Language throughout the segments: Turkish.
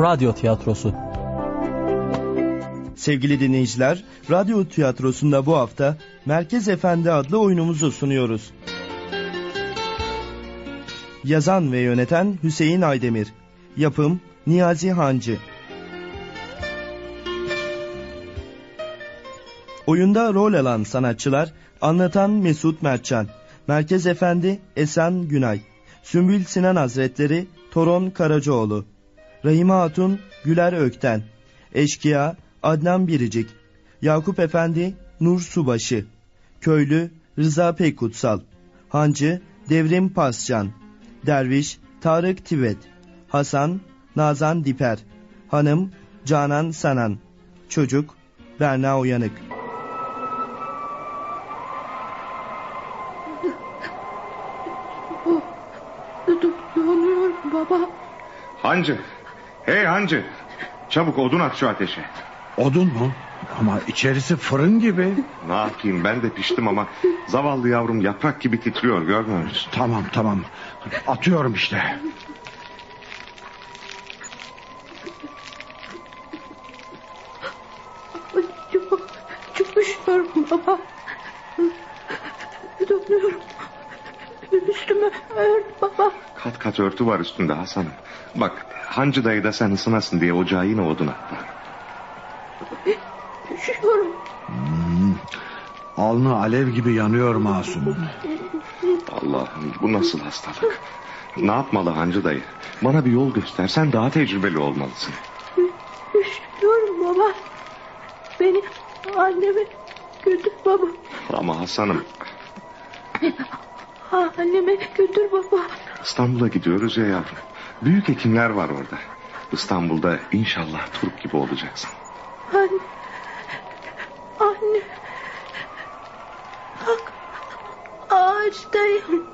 Radyo Tiyatrosu. Sevgili dinleyiciler, Radyo Tiyatrosu'nda bu hafta Merkez Efendi adlı oyunumuzu sunuyoruz. Yazan ve yöneten Hüseyin Aydemir. Yapım Niyazi Hancı. Oyunda rol alan sanatçılar Anlatan Mesut Mertcan Merkez Efendi Esen Günay Sümbül Sinan Hazretleri Toron Karacaoğlu Rahime Hatun Güler Ökten. Eşkıya Adnan Biricik. Yakup Efendi Nur Subaşı. Köylü Rıza Peykutsal. Hancı Devrim Pascan. Derviş Tarık Tivet Hasan Nazan Diper. Hanım Canan Sanan. Çocuk Berna Uyanık. Donuyorum baba. Hancı. Hey Hancı. Çabuk odun at şu ateşe. Odun mu? Ama içerisi fırın gibi. Ne yapayım ben de piştim ama zavallı yavrum yaprak gibi titriyor görmüyor musun? Tamam tamam. Atıyorum işte. Çok, çok üşüyorum baba. Donuyorum. Üstümü ört baba. Kat kat örtü var üstünde Hasan'ım. Bak Hancı dayı da sen ısınasın diye ocağa yine odun attı. Üşüyorum. Hmm. Alnı alev gibi yanıyor Masum. Allah'ım bu nasıl hastalık? Ne yapmalı Hancı dayı? Bana bir yol göster. Sen daha tecrübeli olmalısın. Üşüyorum baba. Beni anneme götür baba. Ama Hasan'ım Anneme götür baba. İstanbul'a gidiyoruz ya yavrum. Büyük hekimler var orada. İstanbul'da inşallah Turp gibi olacaksın. Anne. Anne. Bak. Ağaçtayım.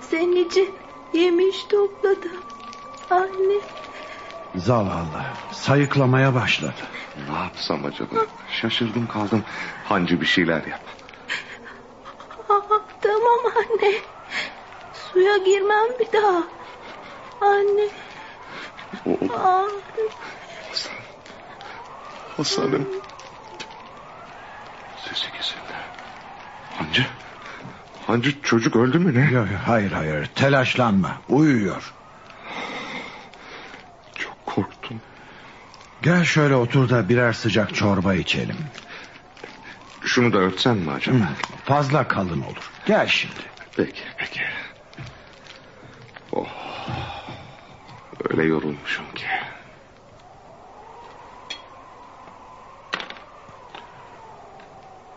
Senin için yemiş topladım. Anne. Zavallı. Sayıklamaya başladı. Ne yapsam acaba? Şaşırdım kaldım. Hancı bir şeyler yap. Aa, tamam anne. Suya girmem bir daha. Anne. Oğlum. Aa, Hasan. Hasan'ım. Sesi kesildi. Hancı. Hancı çocuk öldü mü ne? Yok, hayır hayır telaşlanma. Uyuyor. Çok korktum. Gel şöyle otur da birer sıcak çorba içelim. Şunu da örtsen mi acaba? Hı, Fazla kalın olur. Gel şimdi. Peki peki. Öyle yorulmuşum ki.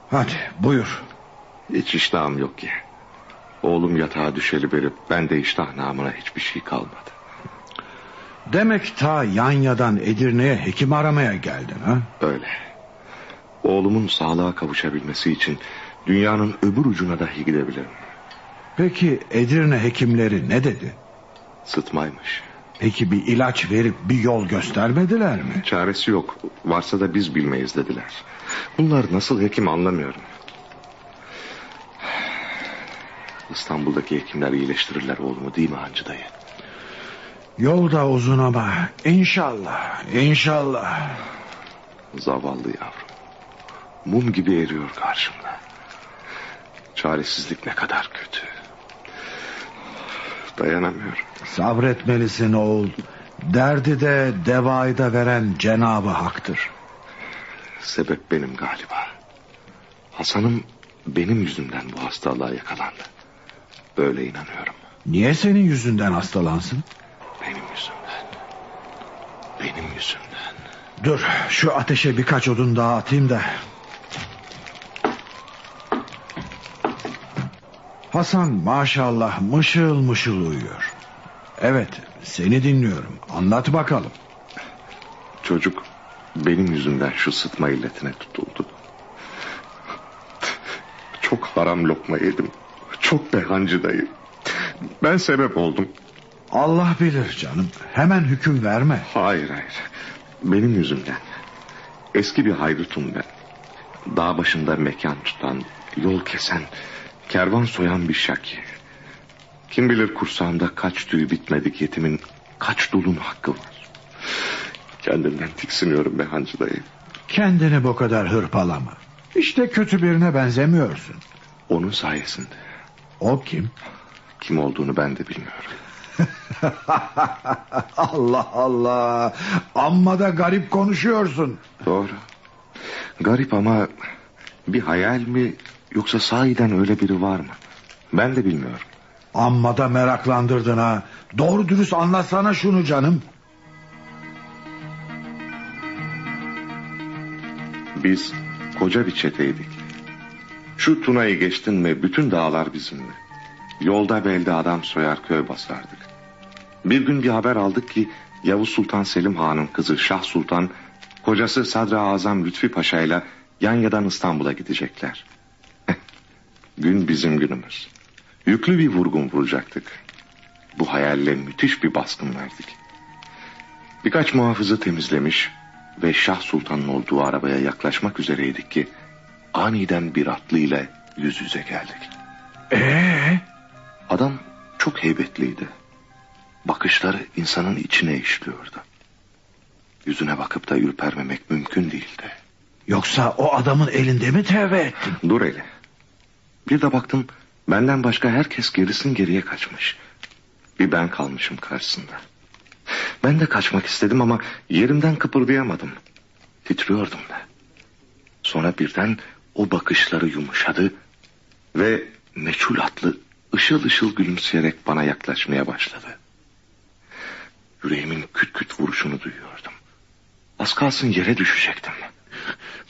Hadi buyur. Hiç iştahım yok ki. Oğlum yatağa düşeli beri ben de iştah namına hiçbir şey kalmadı. Demek ta Yanya'dan Edirne'ye hekim aramaya geldin ha? Öyle. Oğlumun sağlığa kavuşabilmesi için dünyanın öbür ucuna dahi gidebilirim. Peki Edirne hekimleri ne dedi? Sıtmaymış. Peki bir ilaç verip bir yol göstermediler mi? Çaresi yok. Varsa da biz bilmeyiz dediler. Bunlar nasıl hekim anlamıyorum. İstanbul'daki hekimler iyileştirirler oğlumu değil mi Hancı dayı? Yol da uzun ama inşallah, inşallah. Zavallı yavrum. Mum gibi eriyor karşımda. Çaresizlik ne kadar kötü. Dayanamıyorum. Sabretmelisin oğul. Derdi de devayı da veren Cenabı Hak'tır. Sebep benim galiba. Hasan'ım benim yüzümden bu hastalığa yakalandı. Böyle inanıyorum. Niye senin yüzünden hastalansın? Benim yüzümden. Benim yüzümden. Dur şu ateşe birkaç odun daha atayım da. Hasan maşallah mışıl mışıl uyuyor. Evet seni dinliyorum. Anlat bakalım. Çocuk benim yüzümden şu sıtma illetine tutuldu. Çok haram lokma yedim. Çok behancı dayı. Ben sebep oldum. Allah bilir canım. Hemen hüküm verme. Hayır hayır. Benim yüzümden. Eski bir haydutum ben. Dağ başında mekan tutan, yol kesen, kervan soyan bir şaki. Kim bilir kursağımda kaç tüy bitmedik yetimin kaç dulun hakkı var. Kendinden tiksiniyorum be hancı dayı. Kendini bu kadar hırpalama. İşte kötü birine benzemiyorsun. Onun sayesinde. O kim? Kim olduğunu ben de bilmiyorum. Allah Allah. Amma da garip konuşuyorsun. Doğru. Garip ama bir hayal mi yoksa sahiden öyle biri var mı? Ben de bilmiyorum. Amma da meraklandırdın ha. Doğru dürüst anlatsana şunu canım. Biz koca bir çeteydik. Şu Tuna'yı geçtin mi bütün dağlar bizimle. Yolda belde adam soyar köy basardık. Bir gün bir haber aldık ki Yavuz Sultan Selim Han'ın kızı Şah Sultan... ...kocası Sadra Azam Lütfi Paşa ile Yanya'dan İstanbul'a gidecekler. Gün bizim günümüz. Yüklü bir vurgun vuracaktık. Bu hayalle müthiş bir baskın verdik. Birkaç muhafızı temizlemiş ve Şah Sultan'ın olduğu arabaya yaklaşmak üzereydik ki aniden bir atlı ile yüz yüze geldik. Ee? Adam çok heybetliydi. Bakışları insanın içine işliyordu. Yüzüne bakıp da ürpermemek mümkün değildi. Yoksa o adamın elinde mi tevbe ettin? Dur hele. Bir de baktım benden başka herkes gerisin geriye kaçmış. Bir ben kalmışım karşısında. Ben de kaçmak istedim ama yerimden kıpırdayamadım. Titriyordum da. Sonra birden o bakışları yumuşadı ve meçhul atlı ışıl ışıl gülümseyerek bana yaklaşmaya başladı. Yüreğimin küt küt vuruşunu duyuyordum. Az kalsın yere düşecektim.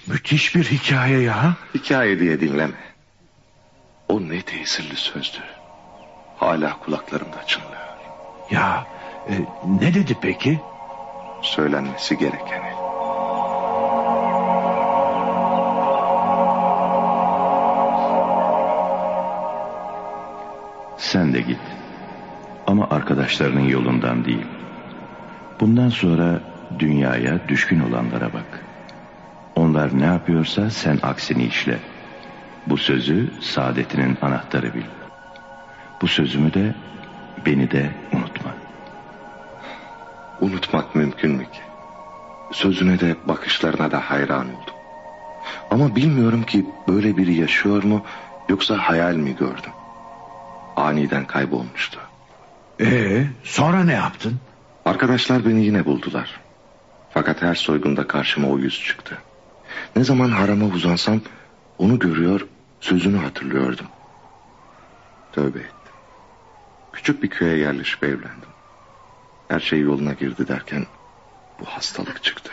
Müthiş bir hikaye ya. Hikaye diye dinleme. O ne tesirli sözdü. Hala kulaklarımda çınlıyor. Ya e, ne dedi peki? Söylenmesi gerekeni. Sen de git. Ama arkadaşlarının yolundan değil. Bundan sonra dünyaya düşkün olanlara bak. Onlar ne yapıyorsa sen aksini işle. Bu sözü saadetinin anahtarı bil. Bu sözümü de beni de unutma. Unutmak mümkün mü ki? Sözüne de bakışlarına da hayran oldum. Ama bilmiyorum ki böyle biri yaşıyor mu yoksa hayal mi gördüm? Aniden kaybolmuştu. Ee, sonra ne yaptın? Arkadaşlar beni yine buldular. Fakat her soygunda karşıma o yüz çıktı. Ne zaman harama uzansam onu görüyor, sözünü hatırlıyordum. Tövbe ettim. Küçük bir köye yerleşip evlendim. Her şey yoluna girdi derken bu hastalık çıktı.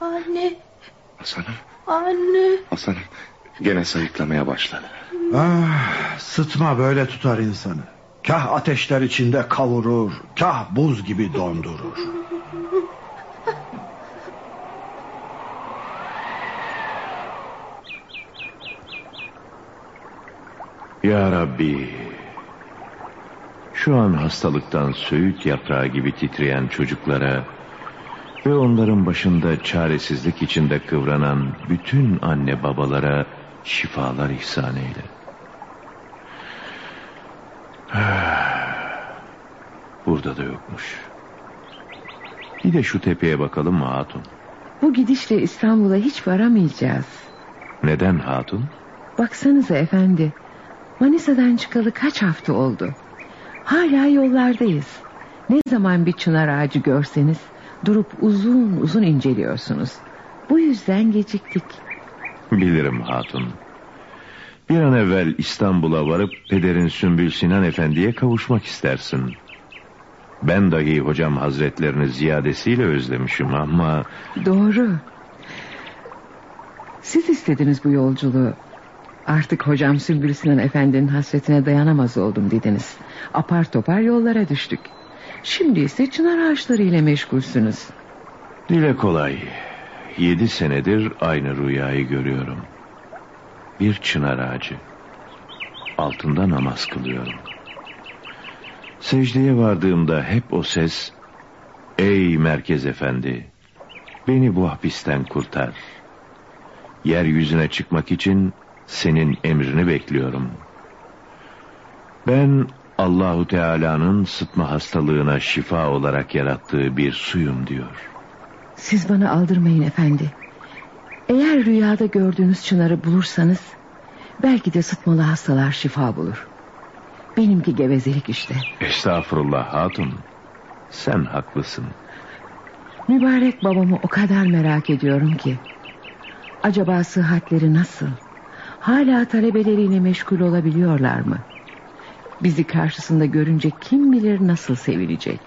Anne, Hasan'ım, anne. Hasan'ım gene sayıklamaya başladı. Ah, sıtma böyle tutar insanı. Kah ateşler içinde kavurur, kah buz gibi dondurur. Ya Rabbi. Şu an hastalıktan söğüt yaprağı gibi titreyen çocuklara ve onların başında çaresizlik içinde kıvranan bütün anne babalara şifalar ihsan eyle. Burada da yokmuş. Bir de şu tepeye bakalım mı hatun? Bu gidişle İstanbul'a hiç varamayacağız. Neden hatun? Baksanıza efendi. Manisa'dan çıkalı kaç hafta oldu. Hala yollardayız. Ne zaman bir çınar ağacı görseniz durup uzun uzun inceliyorsunuz. Bu yüzden geciktik. Bilirim hatun. Bir an evvel İstanbul'a varıp pederin Sümbül Sinan Efendi'ye kavuşmak istersin. Ben dahi hocam hazretlerini ziyadesiyle özlemişim ama... Doğru. Siz istediniz bu yolculuğu. Artık hocam Sümbül Sinan Efendi'nin hasretine dayanamaz oldum dediniz. Apar topar yollara düştük. Şimdi ise çınar ağaçlarıyla meşgulsünüz. Dile kolay. Yedi senedir aynı rüyayı görüyorum. Bir çınar ağacı. Altında namaz kılıyorum. Secdeye vardığımda hep o ses... Ey Merkez Efendi! Beni bu hapisten kurtar. Yeryüzüne çıkmak için senin emrini bekliyorum. Ben Allahu Teala'nın sıtma hastalığına şifa olarak yarattığı bir suyum diyor. Siz bana aldırmayın efendi. Eğer rüyada gördüğünüz çınarı bulursanız... ...belki de sıtmalı hastalar şifa bulur. Benimki gevezelik işte. Estağfurullah hatun. Sen haklısın. Mübarek babamı o kadar merak ediyorum ki. Acaba sıhhatleri nasıl? Hala talebeleriyle meşgul olabiliyorlar mı? Bizi karşısında görünce kim bilir nasıl sevilecek?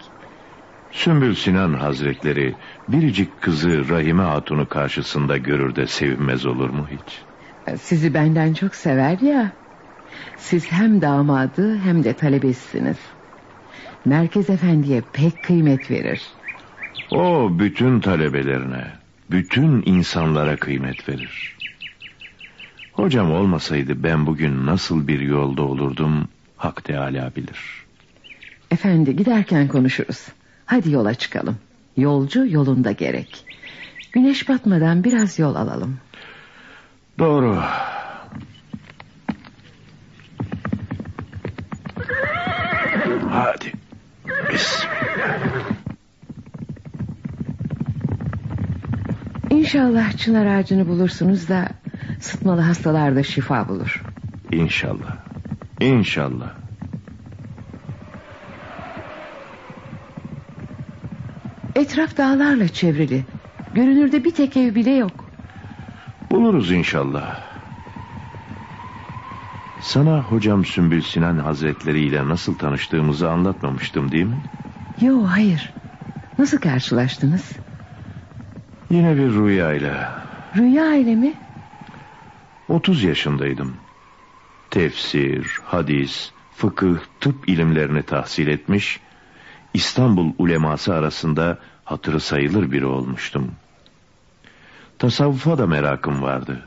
Sümbül Sinan Hazretleri biricik kızı Rahime Hatun'u karşısında görür de sevinmez olur mu hiç? Sizi benden çok sever ya. Siz hem damadı hem de talebesisiniz. Merkez Efendi'ye pek kıymet verir. O bütün talebelerine, bütün insanlara kıymet verir. Hocam olmasaydı ben bugün nasıl bir yolda olurdum Hak Teala bilir. Efendi giderken konuşuruz. Hadi yola çıkalım. Yolcu yolunda gerek. Güneş batmadan biraz yol alalım. Doğru. Hadi. Bismillah. İnşallah çınar ağacını bulursunuz da sıtmalı hastalar da şifa bulur. İnşallah. İnşallah. Etraf dağlarla çevrili. Görünürde bir tek ev bile yok. Buluruz inşallah. Sana hocam Sümbül Sinan Hazretleri ile nasıl tanıştığımızı anlatmamıştım değil mi? Yo hayır. Nasıl karşılaştınız? Yine bir rüyayla. Rüya ile mi? 30 yaşındaydım. Tefsir, hadis, fıkıh, tıp ilimlerini tahsil etmiş... İstanbul uleması arasında hatırı sayılır biri olmuştum. Tasavvufa da merakım vardı.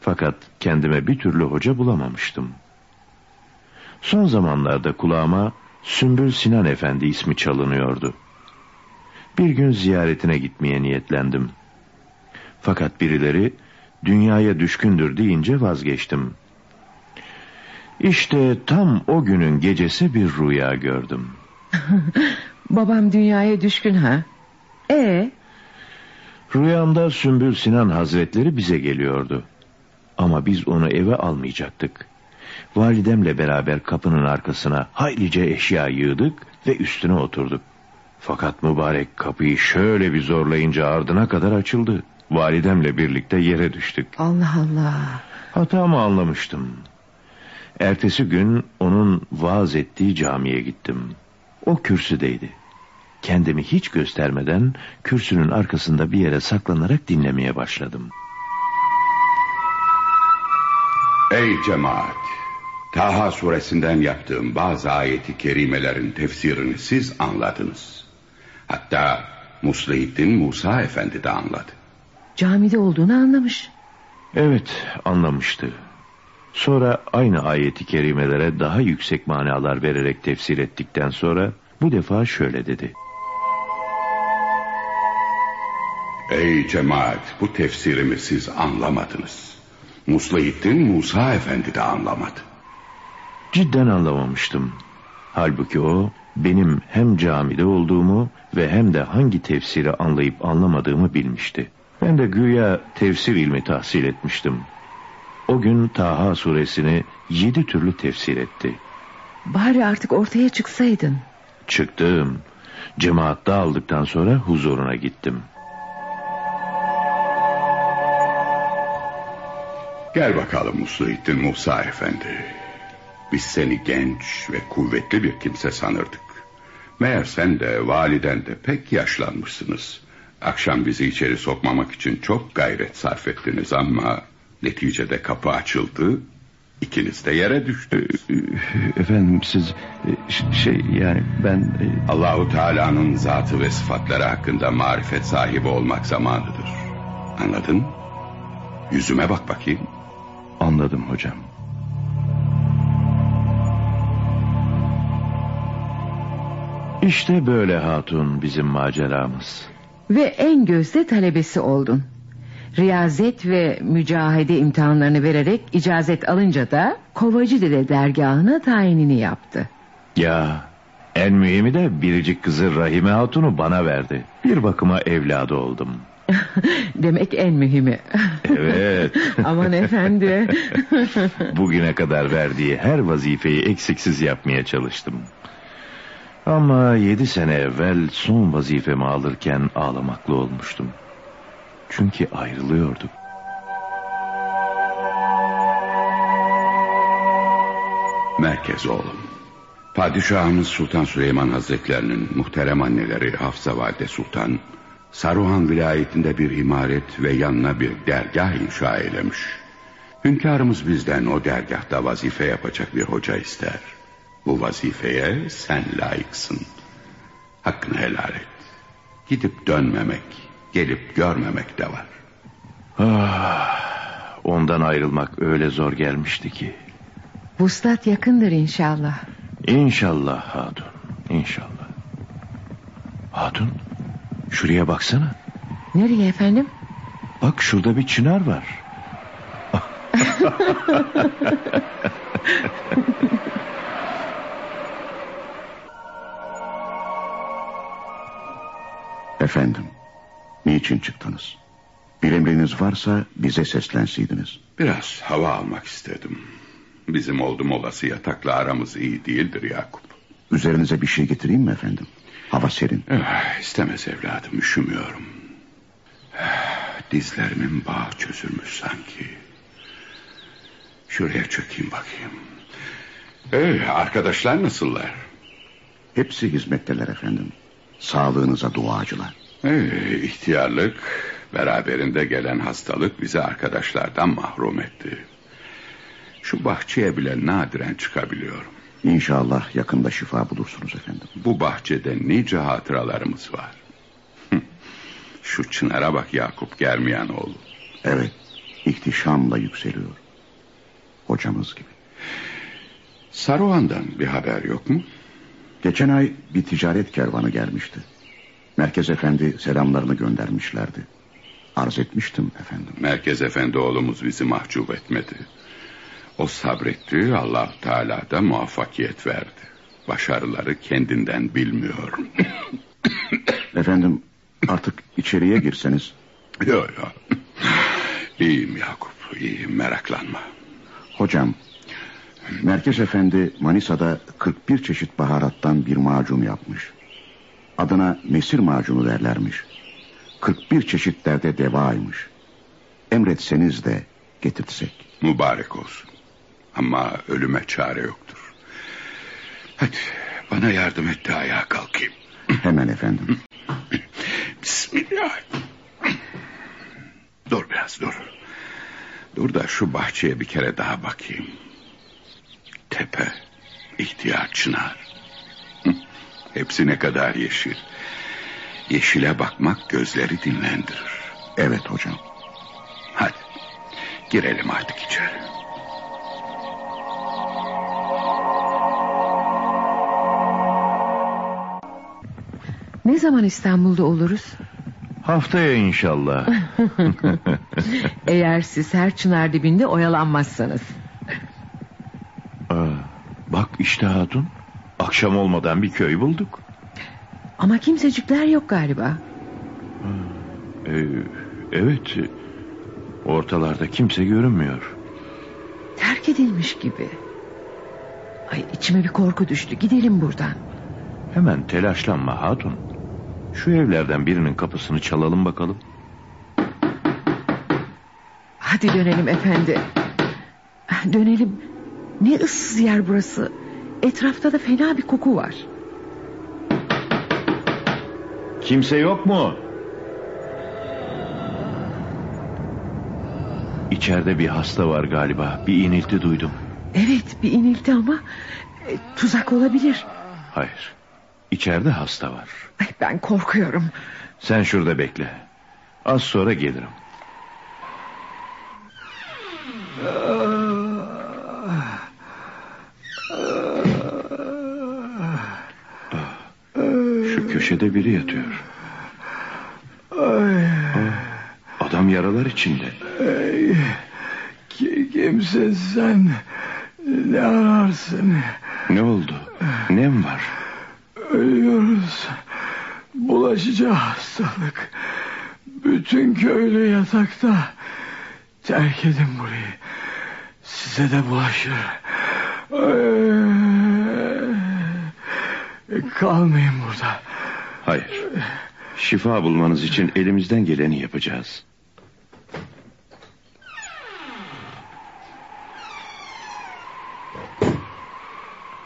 Fakat kendime bir türlü hoca bulamamıştım. Son zamanlarda kulağıma Sümbül Sinan Efendi ismi çalınıyordu. Bir gün ziyaretine gitmeye niyetlendim. Fakat birileri dünyaya düşkündür deyince vazgeçtim. İşte tam o günün gecesi bir rüya gördüm. Babam dünyaya düşkün ha? Ee? Rüyamda Sümbül Sinan Hazretleri bize geliyordu. Ama biz onu eve almayacaktık. Validemle beraber kapının arkasına haylice eşya yığdık ve üstüne oturduk. Fakat mübarek kapıyı şöyle bir zorlayınca ardına kadar açıldı. Validemle birlikte yere düştük. Allah Allah. Hatamı anlamıştım. Ertesi gün onun vaaz ettiği camiye gittim. O kürsüdeydi. Kendimi hiç göstermeden kürsünün arkasında bir yere saklanarak dinlemeye başladım. Ey cemaat! Taha suresinden yaptığım bazı ayeti kerimelerin tefsirini siz anladınız. Hatta Muslihittin Musa Efendi de anladı. Camide olduğunu anlamış. Evet anlamıştı. Sonra aynı ayeti kerimelere daha yüksek manalar vererek tefsir ettikten sonra bu defa şöyle dedi. Ey cemaat bu tefsirimi siz anlamadınız. Muslihittin Musa Efendi de anlamadı. Cidden anlamamıştım. Halbuki o benim hem camide olduğumu ve hem de hangi tefsiri anlayıp anlamadığımı bilmişti. Ben de güya tefsir ilmi tahsil etmiştim. O gün Taha suresini yedi türlü tefsir etti. Bari artık ortaya çıksaydın. Çıktım. Cemaat dağıldıktan sonra huzuruna gittim. Gel bakalım Muslihittin Musa Efendi. Biz seni genç ve kuvvetli bir kimse sanırdık. Meğer sen de validen de pek yaşlanmışsınız. Akşam bizi içeri sokmamak için çok gayret sarf ettiniz ama... Neticede kapı açıldı. İkiniz de yere düştü. Efendim siz şey yani ben... Allahu Teala'nın zatı ve sıfatları hakkında marifet sahibi olmak zamanıdır. Anladın? Yüzüme bak bakayım. Anladım hocam. İşte böyle hatun bizim maceramız. Ve en gözde talebesi oldun. Riyazet ve mücahede imtihanlarını vererek icazet alınca da Kovacı Dede dergahına tayinini yaptı. Ya En mühimi de biricik kızı Rahime Hatun'u bana verdi. Bir bakıma evladı oldum. Demek en mühimi. Evet. Aman efendi. Bugüne kadar verdiği her vazifeyi eksiksiz yapmaya çalıştım. Ama yedi sene evvel son vazifemi alırken ağlamaklı olmuştum. Çünkü ayrılıyorduk. Merkez oğlum. Padişahımız Sultan Süleyman Hazretlerinin muhterem anneleri Hafsa Valide Sultan, Saruhan vilayetinde bir imaret ve yanına bir dergah inşa eylemiş. Hünkârımız bizden o dergahta vazife yapacak bir hoca ister. Bu vazifeye sen layıksın. Hakkını helal et. Gidip dönmemek, gelip görmemek de var. Ah, ondan ayrılmak öyle zor gelmişti ki. Vuslat yakındır inşallah. İnşallah Hatun, inşallah. Hatun, şuraya baksana. Nereye efendim? Bak şurada bir çınar var. Efendim, niçin çıktınız? Bir emriniz varsa bize seslenseydiniz. Biraz hava almak istedim. Bizim oldum olası yatakla aramız iyi değildir Yakup. Üzerinize bir şey getireyim mi efendim? Hava serin. Eh, istemez evladım üşümüyorum. Eh, Dizlerimin bağı çözülmüş sanki. Şuraya çökeyim bakayım. Ee, arkadaşlar nasıllar? Hepsi hizmetteler efendim. Sağlığınıza duacılar. Ee, ihtiyarlık beraberinde gelen hastalık bizi arkadaşlardan mahrum etti. Şu bahçeye bile nadiren çıkabiliyorum. İnşallah yakında şifa bulursunuz efendim. Bu bahçede nice hatıralarımız var. Şu çınara bak Yakup Germiyanoğlu. Evet, ihtişamla yükseliyor. Hocamız gibi. Saruhan'dan bir haber yok mu? Geçen ay bir ticaret kervanı gelmişti. Merkez efendi selamlarını göndermişlerdi. Arz etmiştim efendim. Merkez Efendi oğlumuz bizi mahcup etmedi. O sabretti, allah Teala da muvaffakiyet verdi. Başarıları kendinden bilmiyor. Efendim artık içeriye girseniz. Yok yok. İyiyim Yakup, iyiyim meraklanma. Hocam, Merkez Efendi Manisa'da 41 çeşit baharattan bir macun yapmış. Adına mesir macunu derlermiş. 41 çeşit derde devaymış. Emretseniz de getirtsek. Mübarek olsun. Ama ölüme çare yoktur. Hadi bana yardım et de ayağa kalkayım. Hemen efendim. Bismillah. Dur biraz dur. Dur da şu bahçeye bir kere daha bakayım. Tepe, ihtiyar çınar. Hı, Hepsi ne kadar yeşil. Yeşile bakmak gözleri dinlendirir. Evet hocam. Hadi girelim artık içeri. Ne zaman İstanbul'da oluruz? Haftaya inşallah. Eğer siz her çınar dibinde oyalanmazsanız. İşte Hatun. Akşam olmadan bir köy bulduk. Ama kimsecikler yok galiba. Ee, evet. Ortalarda kimse görünmüyor. Terk edilmiş gibi. Ay içime bir korku düştü. Gidelim buradan. Hemen telaşlanma Hatun. Şu evlerden birinin kapısını çalalım bakalım. Hadi dönelim efendi. Dönelim. Ne ıssız yer burası. Etrafta da fena bir koku var. Kimse yok mu? İçeride bir hasta var galiba. Bir inilti duydum. Evet bir inilti ama e, tuzak olabilir. Hayır. İçeride hasta var. Ay, ben korkuyorum. Sen şurada bekle. Az sonra gelirim. Köşede biri yatıyor. Aa, Adam yaralar içinde. Kimse sen ne ararsın? Ne oldu? Nem var? Ölüyoruz. Bulaşıcı hastalık. Bütün köylü yatakta. Terk edin burayı. Size de bulaşır. Ee, kalmayın burada. Hayır. Şifa bulmanız için elimizden geleni yapacağız.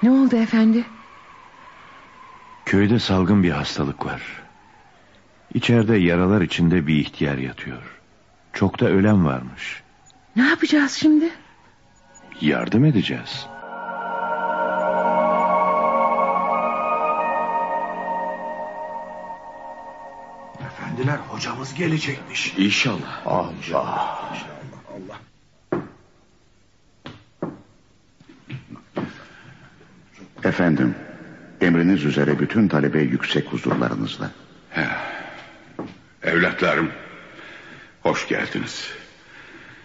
Ne oldu efendi? Köyde salgın bir hastalık var. İçeride yaralar içinde bir ihtiyar yatıyor. Çok da ölen varmış. Ne yapacağız şimdi? Yardım edeceğiz. Hocamız gelecekmiş. İnşallah. Allah. Efendim, emriniz üzere bütün talebe yüksek huzurlarınızla. Evlatlarım, hoş geldiniz.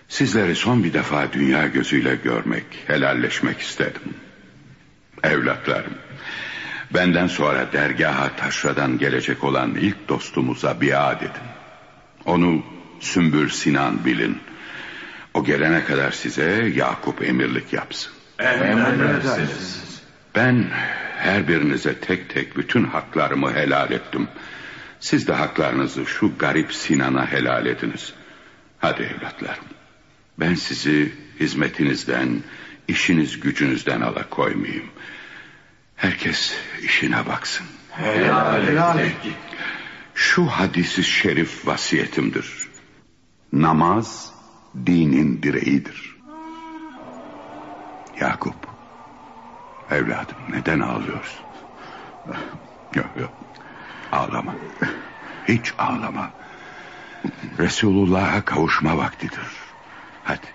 Sizleri son bir defa dünya gözüyle görmek, helalleşmek istedim. Evlatlarım, benden sonra dergaha taşradan gelecek olan ilk dostumuza biat edin. Onu Sümbül Sinan bilin. O gelene kadar size Yakup emirlik yapsın. Ben her birinize tek tek bütün haklarımı helal ettim. Siz de haklarınızı şu garip Sinan'a helal ediniz. Hadi evlatlarım. Ben sizi hizmetinizden, işiniz gücünüzden alakoymayayım. Herkes işine baksın. Helal, helal et. Şu hadisi şerif vasiyetimdir. Namaz dinin direğidir. Yakup, evladım neden ağlıyorsun? Yok yok, ağlama. Hiç ağlama. Resulullah'a kavuşma vaktidir. Hadi.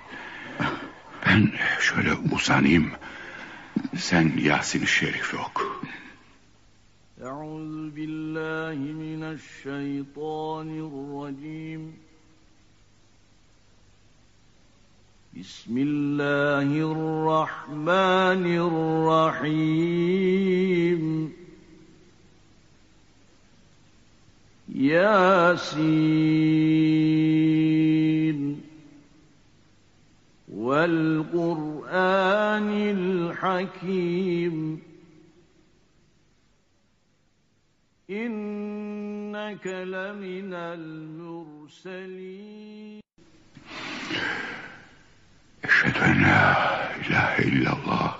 Ben şöyle uzanayım. Sen Yasin-i Şerif oku. أعوذ بالله من الشيطان الرجيم حكيم. إنك لمن المرسلين. أشهد أن لا إله إلا الله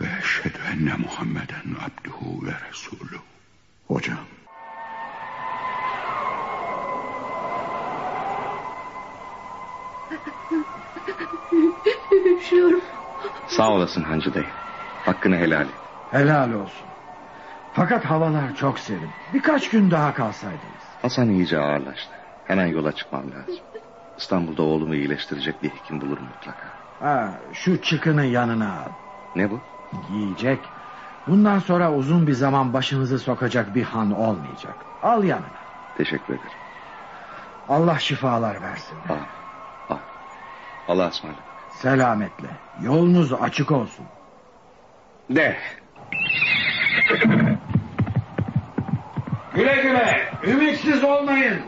وأشهد أن محمدا عبده ورسوله. وجام شرف. Sağ olasın Hancı dayı. Hakkını helal et. Helal olsun. Fakat havalar çok serin. Birkaç gün daha kalsaydınız. Hasan iyice ağırlaştı. Hemen yola çıkmam lazım. İstanbul'da oğlumu iyileştirecek bir hekim bulurum mutlaka. Ha, şu çıkının yanına al. Ne bu? Yiyecek. Bundan sonra uzun bir zaman başınızı sokacak bir han olmayacak. Al yanına. Teşekkür ederim. Allah şifalar versin. Al. Al. Allah'a ısmarladık. Selametle. Yolunuz açık olsun. De. Güle güle. Ümitsiz olmayın.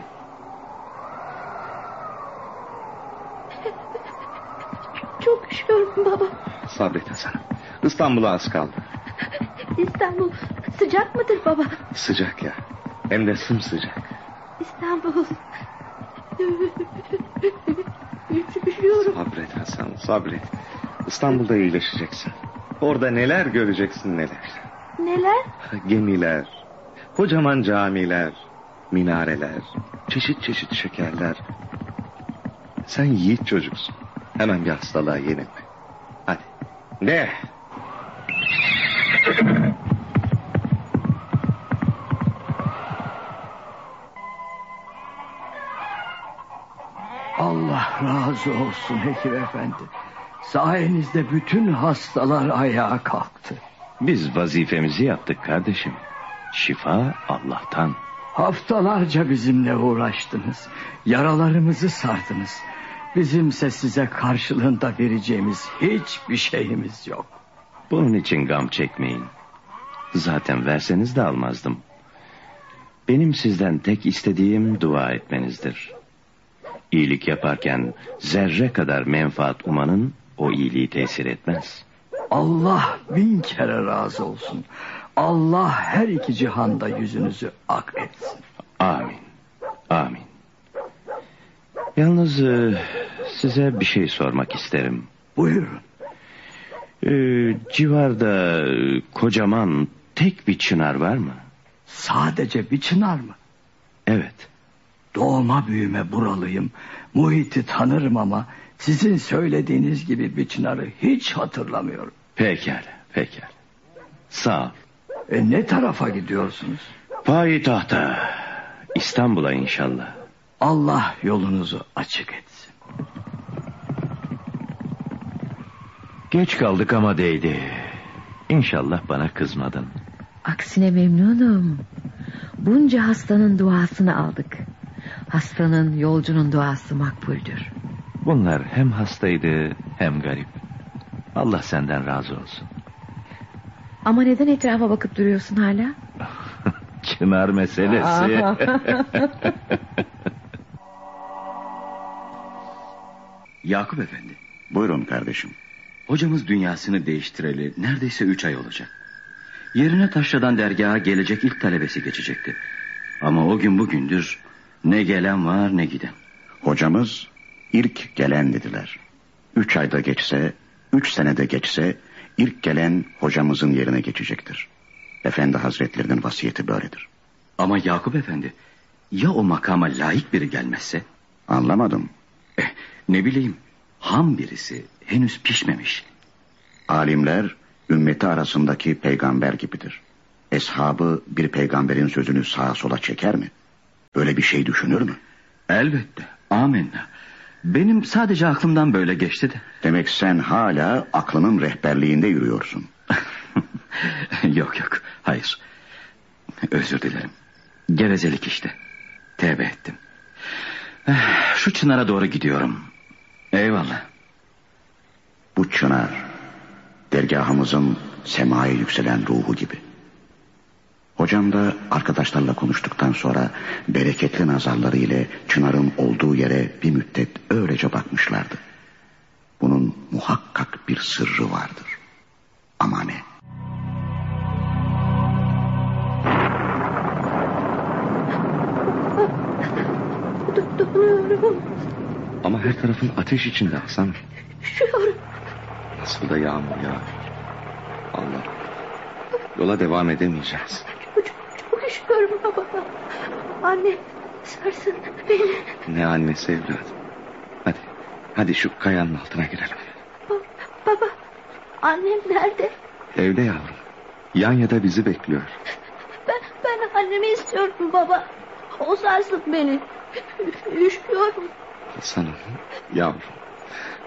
Çok üşüyorum baba. Sabret Hasan. İstanbul'a az kaldı. İstanbul sıcak mıdır baba? Sıcak ya. Hem de sımsıcak. İstanbul. Üşüyorum. Sabret Hasan sabret. İstanbul'da iyileşeceksin. Orada neler göreceksin neler. Neler? Gemiler, kocaman camiler, minareler, çeşit çeşit şekerler. Sen yiğit çocuksun. Hemen bir hastalığa yenilme. Hadi. De. Razı olsun Hekim Efendi. Sayenizde bütün hastalar ayağa kalktı. Biz vazifemizi yaptık kardeşim. Şifa Allah'tan. Haftalarca bizimle uğraştınız. Yaralarımızı sardınız. Bizimse size karşılığında vereceğimiz hiçbir şeyimiz yok. Bunun için gam çekmeyin. Zaten verseniz de almazdım. Benim sizden tek istediğim dua etmenizdir. İyilik yaparken zerre kadar menfaat umanın o iyiliği tesir etmez. Allah bin kere razı olsun. Allah her iki cihanda yüzünüzü ak etsin. Amin. Amin. Yalnız e, size bir şey sormak isterim. Buyurun. Ee, civarda e, kocaman tek bir çınar var mı? Sadece bir çınar mı? Evet. Doğma büyüme buralıyım. Muhiti tanırım ama sizin söylediğiniz gibi bir çınarı hiç hatırlamıyorum. Pekala, pekala. Sağ ol. E ne tarafa gidiyorsunuz? Payitahta. İstanbul'a inşallah. Allah yolunuzu açık etsin. Geç kaldık ama değdi. İnşallah bana kızmadın. Aksine memnunum. Bunca hastanın duasını aldık. Hastanın yolcunun duası makbuldür. Bunlar hem hastaydı hem garip. Allah senden razı olsun. Ama neden etrafa bakıp duruyorsun hala? Çınar meselesi. Yakup Efendi, Buyurun kardeşim. hocamız dünyasını değiştireli neredeyse üç ay olacak. Yerine taşradan dergaha gelecek ilk talebesi geçecekti. Ama o gün bugündür ne gelen var ne giden. Hocamız ilk gelen dediler. Üç ayda geçse, üç senede geçse ilk gelen hocamızın yerine geçecektir. Efendi Hazretlerinin vasiyeti böyledir. Ama Yakup Efendi, ya o makama layık biri gelmezse? Anlamadım. Eh, ne bileyim, ham birisi, henüz pişmemiş. Alimler ümmeti arasındaki peygamber gibidir. Eshabı bir peygamberin sözünü sağa sola çeker mi? Böyle bir şey düşünür mü? Elbette, amenna. Benim sadece aklımdan böyle geçti de. Demek sen hala aklının rehberliğinde yürüyorsun. yok yok, hayır. Özür dilerim. Gevezelik işte. Tevbe ettim. Eh, Şu çınara doğru gidiyorum. Eyvallah. Bu çınar dergahımızın semaya yükselen ruhu gibi. Hocam da arkadaşlarla konuştuktan sonra bereketli nazarları ile çınarın olduğu yere bir müddet öylece bakmışlardı. Bunun muhakkak bir sırrı vardır. Ama ne? Donuyorum. Ama her tarafın ateş içinde Hasan. Üşüyorum. Nasıl da yağmur ya. Allah. Yola devam edemeyeceğiz. Çok, çok üşüyorum baba. Anne sarsın beni. Ne annesi evladım. Hadi. Hadi şu kayanın altına girelim. Ba- baba annem nerede? Evde yavrum. Yanya'da bizi bekliyor. Ben, ben annemi istiyorum baba. O sarsın beni. Üşüyorum. Hasan'ım. Yavrum.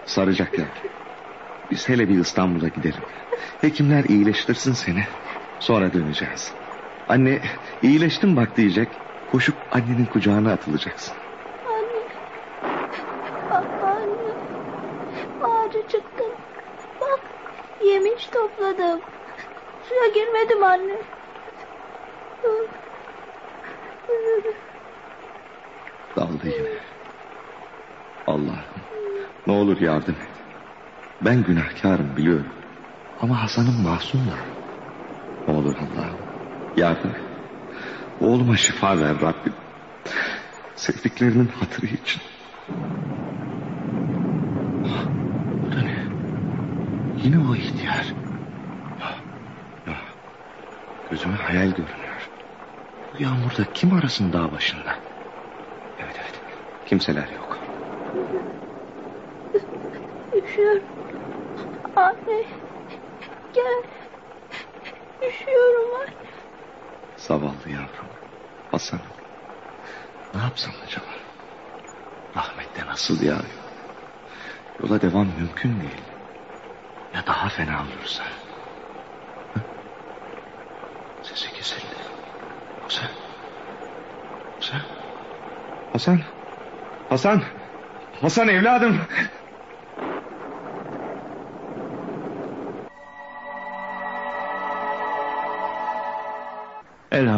Saracak yavrum. Biz hele bir İstanbul'a gidelim. Hekimler iyileştirsin seni. Sonra döneceğiz. Anne iyileştim bak diyecek. Koşup annenin kucağına atılacaksın. Anne. Bak anne. Ağaca çıktım. Bak yemiş topladım. Suya girmedim anne. Daldı yine. Allah'ım ne olur yardım et. Ben günahkarım biliyorum. Ama Hasan'ım masum da. Ne olur Allah'ım yardım et. Oğluma şifa ver Rabbim. Sevdiklerinin hatırı için. Bu da ne? Yine o ihtiyar. Gözüme hayal görünüyor. Bu yağmurda kim arasın dağ başında? Evet evet. Kimseler yok. Üşüyorum. Anne. Gel. Üşüyorum anne. Zavallı yavrum. Hasan. Ne yapsam acaba? Rahmette nasıl yağıyor? Yola devam mümkün değil. Ya daha fena olursa? Sesi kesildi. Hasan. Hasan. Hasan. Hasan. Hasan evladım.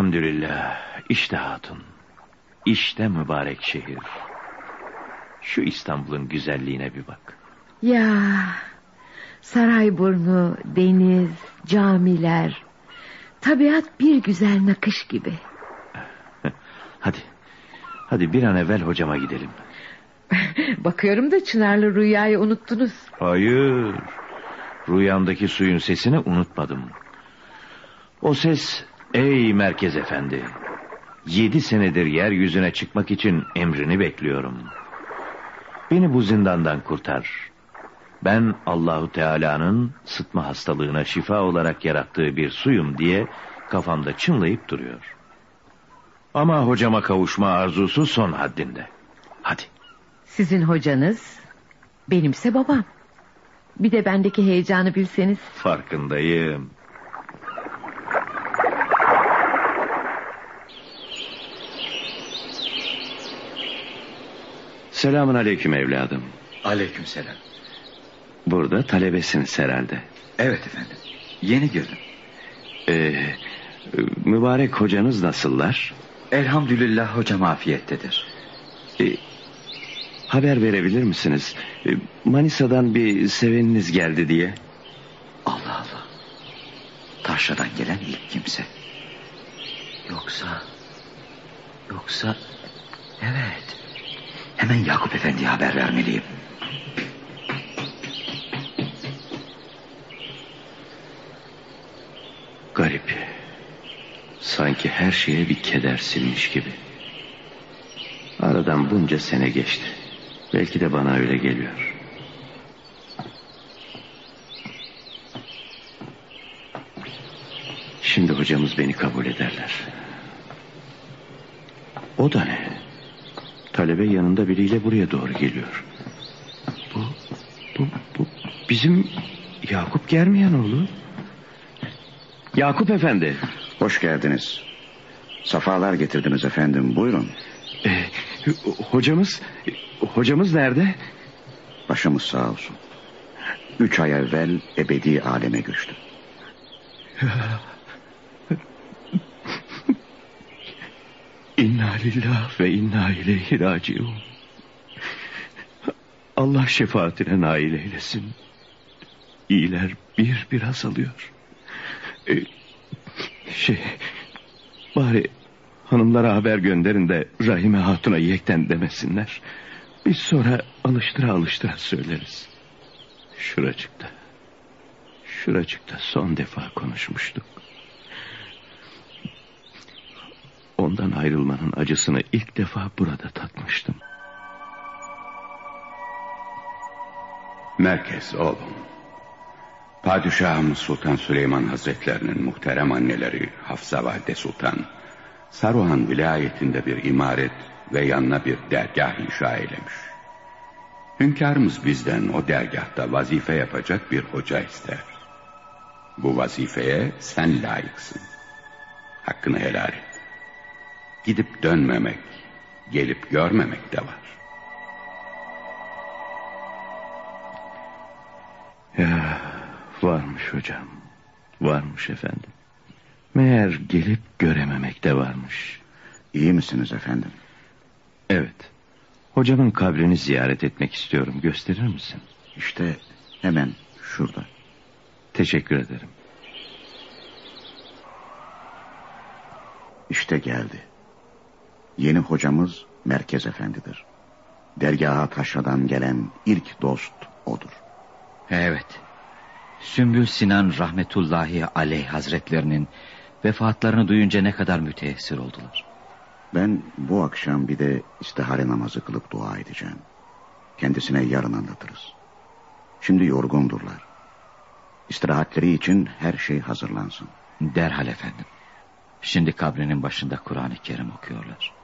Elhamdülillah. İşte hatun. İşte mübarek şehir. Şu İstanbul'un güzelliğine bir bak. Ya Sarayburnu, deniz, camiler. Tabiat bir güzel nakış gibi. Hadi. Hadi bir an evvel hocama gidelim. Bakıyorum da Çınarlı Rüya'yı unuttunuz. Hayır. Rüyamdaki suyun sesini unutmadım. O ses ey merkez efendi. Yedi senedir yeryüzüne çıkmak için emrini bekliyorum. Beni bu zindandan kurtar. Ben Allahu Teala'nın sıtma hastalığına şifa olarak yarattığı bir suyum diye kafamda çınlayıp duruyor. Ama hocama kavuşma arzusu son haddinde. Hadi. Sizin hocanız, benimse babam. Bir de bendeki heyecanı bilseniz. Farkındayım. Selamun aleyküm evladım. Aleyküm selam. Burada talebesiniz herhalde. Evet efendim. Yeni girdim. Ee, mübarek hocanız nasıllar? Elhamdülillah hocam afiyettedir. Ee, haber verebilir misiniz? Ee, Manisa'dan bir seveniniz geldi diye. Allah Allah. Taşra'dan gelen ilk kimse. Yoksa... Yoksa... Evet. Hemen Yakup Efendi'ye haber vermeliyim. Garip. Sanki her şeye bir keder silmiş gibi. Aradan bunca sene geçti. Belki de bana öyle geliyor. Şimdi hocamız beni kabul ederler. O da ne? Talebe yanında biriyle buraya doğru geliyor. Bu, bu, bu bizim Yakup Germiyanoğlu. Yakup Efendi. Hoş geldiniz. Safalar getirdiniz efendim. Buyurun. Ee, hocamız, hocamız nerede? Başımız sağ olsun. Üç ay evvel ebedi aleme göçtü. İnna lillah ve inna ileyhi raciun. Allah şefaatine nail eylesin. İyiler bir bir azalıyor. Ee, şey, bari hanımlara haber gönderin de Rahime Hatun'a yekten demesinler. Biz sonra alıştıra alıştıra söyleriz. Şuracıkta, şuracıkta son defa konuşmuştuk. Ondan ayrılmanın acısını ilk defa burada tatmıştım. Merkez oğlum. Padişahımız Sultan Süleyman Hazretlerinin muhterem anneleri Hafsa Valide Sultan, Saruhan vilayetinde bir imaret ve yanına bir dergah inşa eylemiş. Hünkârımız bizden o dergahta vazife yapacak bir hoca ister. Bu vazifeye sen layıksın. Hakkını helal et. Gidip dönmemek, gelip görmemek de var. Ya varmış hocam. Varmış efendim. Meğer gelip görememek de varmış. İyi misiniz efendim? Evet. Hocamın kabrini ziyaret etmek istiyorum. Gösterir misin? İşte hemen şurada. Teşekkür ederim. İşte geldi. Yeni hocamız Merkez Efendidir. Dergaha taşradan gelen ilk dost odur. Evet. Sümbül Sinan rahmetullahi aleyh hazretlerinin vefatlarını duyunca ne kadar müteessir oldular. Ben bu akşam bir de istihare namazı kılıp dua edeceğim. Kendisine yarın anlatırız. Şimdi yorgundurlar. İstirahatleri için her şey hazırlansın. Derhal efendim. Şimdi kabrinin başında Kur'an-ı Kerim okuyorlar.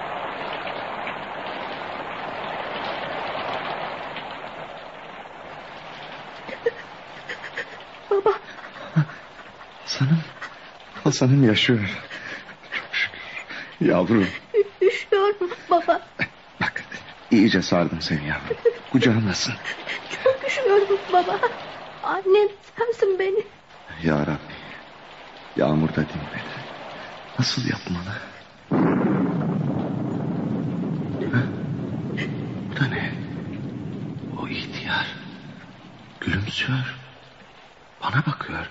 baba. Sanım, Hasan'ım yaşıyor. Çok şükür. Yavrum. Ü üşüyorum baba. Bak iyice sardım seni yavrum. Kucağımdasın. Çok üşüyorum baba. Annem sensin beni. Ya Rabbi. Yağmurda dinmedi. Nasıl yapmalı? Ha? Bu da ne? O ihtiyar. Gülümsüyor. Bana bakıyor.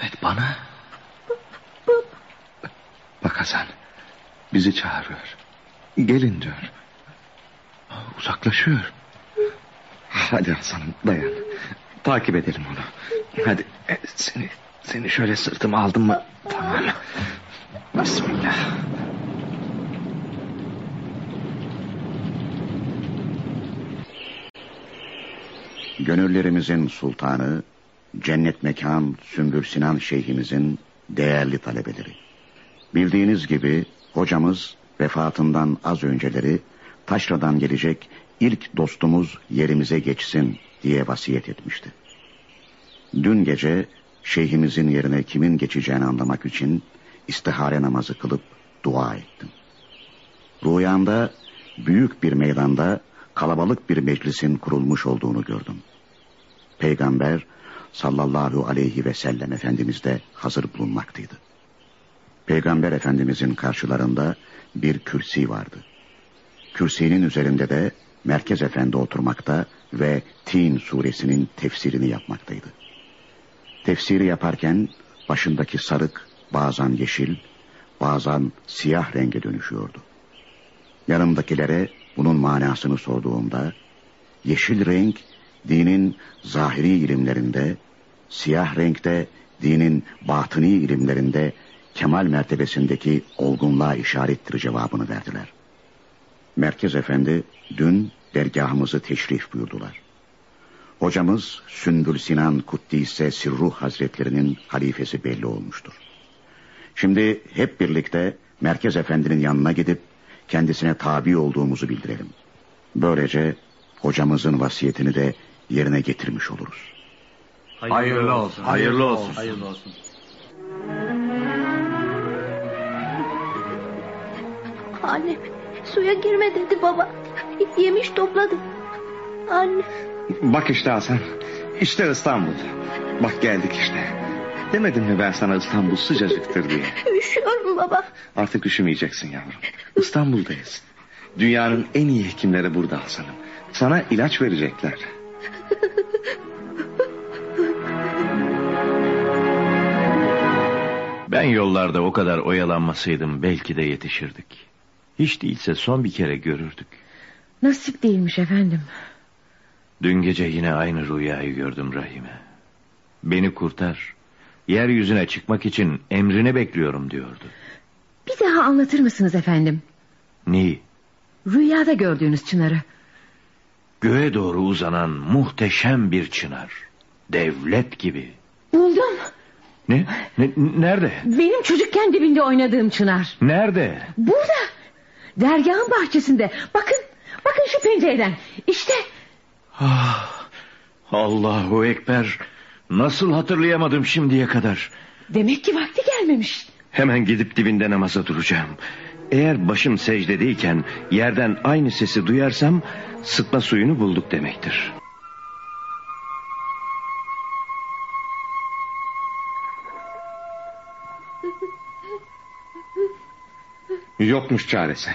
Evet bana. Bak Hasan. Bizi çağırıyor. Gelin diyor. Uzaklaşıyor. Hadi Hasan'ım dayan. Takip edelim onu. Hadi e, seni seni şöyle sırtıma aldım mı? Tamam. Bismillah. Gönüllerimizin sultanı, cennet mekan Sümbül Sinan Şeyhimizin değerli talebeleri. Bildiğiniz gibi hocamız vefatından az önceleri taşradan gelecek ilk dostumuz yerimize geçsin diye vasiyet etmişti. Dün gece şeyhimizin yerine kimin geçeceğini anlamak için istihare namazı kılıp dua ettim. Rüyamda büyük bir meydanda kalabalık bir meclisin kurulmuş olduğunu gördüm. Peygamber sallallahu aleyhi ve sellem Efendimiz de hazır bulunmaktaydı. Peygamber Efendimizin karşılarında bir kürsi vardı. Kürsinin üzerinde de Merkez Efendi oturmakta ve Tin suresinin tefsirini yapmaktaydı. Tefsiri yaparken başındaki sarık bazen yeşil, bazen siyah renge dönüşüyordu. Yanımdakilere bunun manasını sorduğumda yeşil renk dinin zahiri ilimlerinde, siyah renkte dinin batıni ilimlerinde kemal mertebesindeki olgunluğa işarettir cevabını verdiler. Merkez Efendi dün dergahımızı teşrif buyurdular. Hocamız Sündül Sinan Kuddise Sirruh Hazretlerinin halifesi belli olmuştur. Şimdi hep birlikte Merkez Efendi'nin yanına gidip kendisine tabi olduğumuzu bildirelim. Böylece hocamızın vasiyetini de yerine getirmiş oluruz. Hayırlı olsun. Hayırlı olsun. Hayırlı olsun. Annem suya girme dedi baba. Yemiş topladım. Anne Bak işte Hasan. İşte İstanbul. Bak geldik işte. Demedim mi ben sana İstanbul sıcacıktır diye. üşüyorum baba. Artık üşümeyeceksin yavrum. İstanbul'dayız. Dünyanın en iyi hekimleri burada Hasan'ım. Sana ilaç verecekler. Ben yollarda o kadar oyalanmasaydım belki de yetişirdik. Hiç değilse son bir kere görürdük. Nasip değilmiş efendim. Dün gece yine aynı rüyayı gördüm Rahime. Beni kurtar. Yeryüzüne çıkmak için emrini bekliyorum diyordu. Bir daha anlatır mısınız efendim? Neyi? Rüyada gördüğünüz çınarı. Göğe doğru uzanan muhteşem bir çınar. Devlet gibi. Buldum. Ne? ne nerede? Benim çocukken dibinde oynadığım çınar. Nerede? Burada. Dergahın bahçesinde. Bakın. Bakın şu pencereden. İşte. Ah, Allahu Ekber. Nasıl hatırlayamadım şimdiye kadar. Demek ki vakti gelmemiş. Hemen gidip dibinde namaza duracağım. Eğer başım secdedeyken yerden aynı sesi duyarsam sıtma suyunu bulduk demektir. Yokmuş çaresi.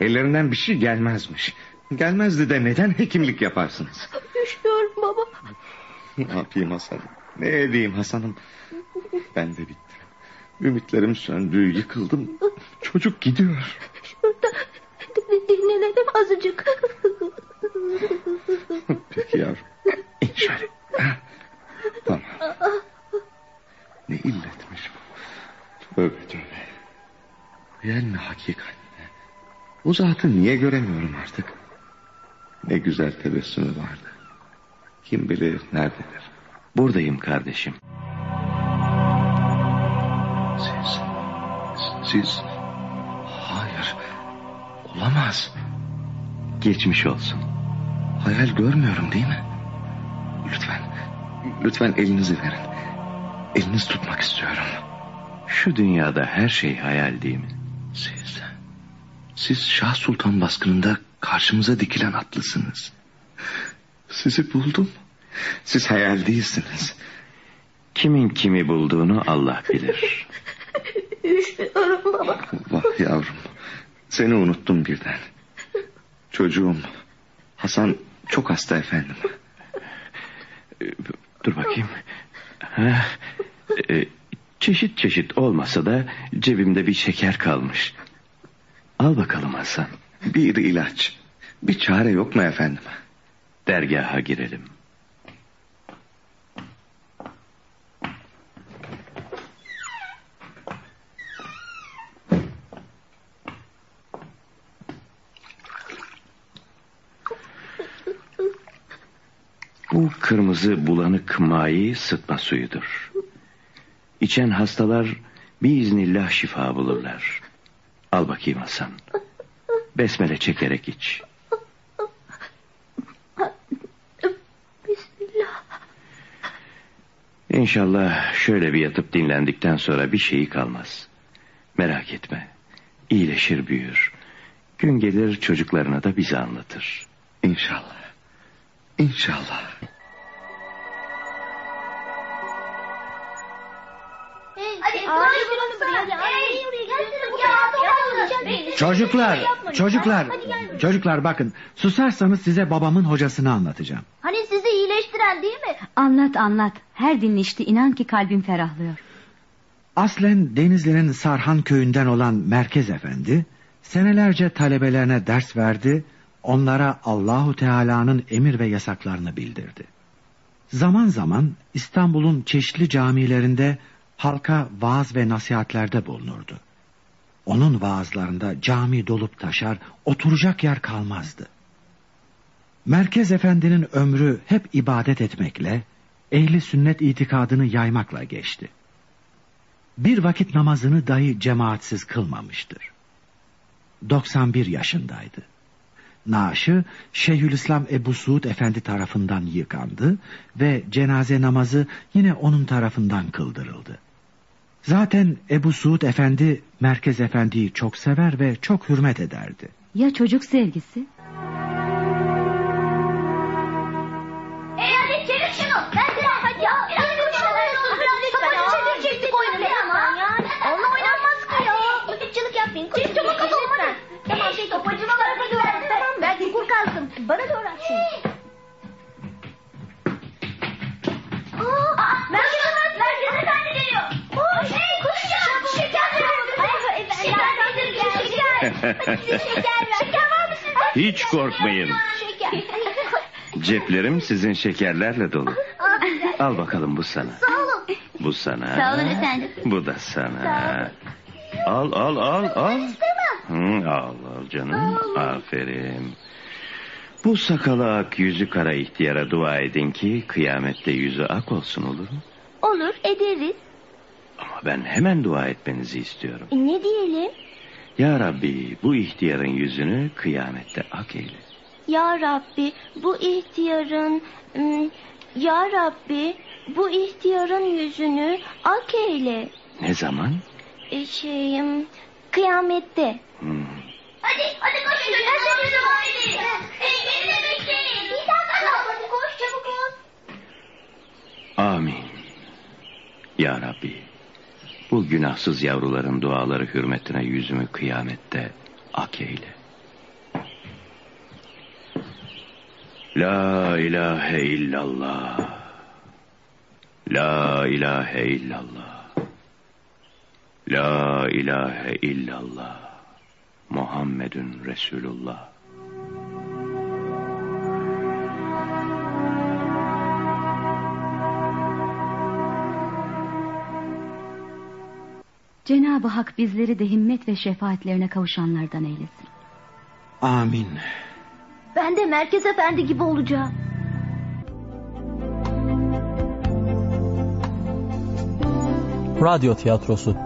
Ellerinden bir şey gelmezmiş. Gelmezdi de neden hekimlik yaparsınız? Üşüyorum baba. Ne yapayım Hasan'ım? Ne edeyim Hasan'ım? Ben de bittim. Ümitlerim söndü, yıkıldım. Çocuk gidiyor. Şurada din- dinlenelim azıcık. Peki yavrum. İn şöyle. Ha? Tamam. Ne illetmiş bu? Tövbe tövbe. Hayal mi hakikat mi? Bu zatı niye göremiyorum artık? Ne güzel tebessümü vardı. Kim bilir nerededir? Buradayım kardeşim. Siz... Siz... Hayır. Olamaz. Geçmiş olsun. Hayal görmüyorum değil mi? Lütfen. Lütfen elinizi verin. Eliniz tutmak istiyorum. Şu dünyada her şey hayal değil mi? Siz, Şah Sultan baskınında karşımıza dikilen atlısınız. Sizi buldum. Siz hayal değilsiniz. Kimin kimi bulduğunu Allah bilir. Üşüyorum baba. Vah yavrum. Seni unuttum birden. Çocuğum. Hasan çok hasta efendim. Dur bakayım. Ha, e, çeşit çeşit olmasa da cebimde bir şeker kalmış. Al bakalım Hasan. Bir ilaç. Bir çare yok mu efendim? Dergaha girelim. Bu kırmızı bulanık mayi sıtma suyudur. İçen hastalar biiznillah şifa bulurlar. Al bakayım Hasan. Besmele çekerek iç. Bismillah. İnşallah şöyle bir yatıp dinlendikten sonra bir şeyi kalmaz. Merak etme. İyileşir büyür. Gün gelir çocuklarına da bize anlatır. İnşallah. İnşallah. Çocuklar, çocuklar, çocuklar bakın. Susarsanız size babamın hocasını anlatacağım. Hani sizi iyileştiren değil mi? Anlat anlat. Her dinleşti inan ki kalbim ferahlıyor. Aslen Denizli'nin Sarhan köyünden olan Merkez Efendi senelerce talebelerine ders verdi, onlara Allahu Teala'nın emir ve yasaklarını bildirdi. Zaman zaman İstanbul'un çeşitli camilerinde halka vaaz ve nasihatlerde bulunurdu. Onun vaazlarında cami dolup taşar, oturacak yer kalmazdı. Merkez Efendi'nin ömrü hep ibadet etmekle, ehli sünnet itikadını yaymakla geçti. Bir vakit namazını dahi cemaatsiz kılmamıştır. 91 yaşındaydı. Naaşı Şeyhülislam Ebu Suud Efendi tarafından yıkandı ve cenaze namazı yine onun tarafından kıldırıldı. Zaten Ebu Suud Efendi Merkez Efendi'yi çok sever ve çok hürmet ederdi. Ya çocuk sevgisi? Ey hadi çevir şunu. Ben biraz Şeker. Ver. Hiç korkmayın. Şeker. Ceplerim sizin şekerlerle dolu. Al bakalım bu sana. Sağ olun. Bu sana. Sağ olun efendim. Bu da sana. Al al al al. Hı, al al canım. Aferin. Bu sakalı ak yüzü kara ihtiyara dua edin ki kıyamette yüzü ak olsun olur mu? Olur ederiz. Ama ben hemen dua etmenizi istiyorum. E, ne diyelim? Ya Rabbi bu ihtiyarın yüzünü kıyamette ak eyle. Ya Rabbi bu ihtiyarın... Ya Rabbi bu ihtiyarın yüzünü ak eyle. Ne zaman? E, şey... ım, Kıyamette. Hmm. Hadi hadi koş. Ben seni dua edeyim. Beni de bekleyin. Bir dakika. Hadi koş çabuk ol. Amin. Ya Rabbi bu günahsız yavruların duaları hürmetine yüzümü kıyamette ak eyle. La ilahe illallah. La ilahe illallah. La ilahe illallah. Muhammedun Resulullah. Cenab-ı Hak bizleri de himmet ve şefaatlerine kavuşanlardan eylesin. Amin. Ben de Merkez Efendi gibi olacağım. Radyo tiyatrosu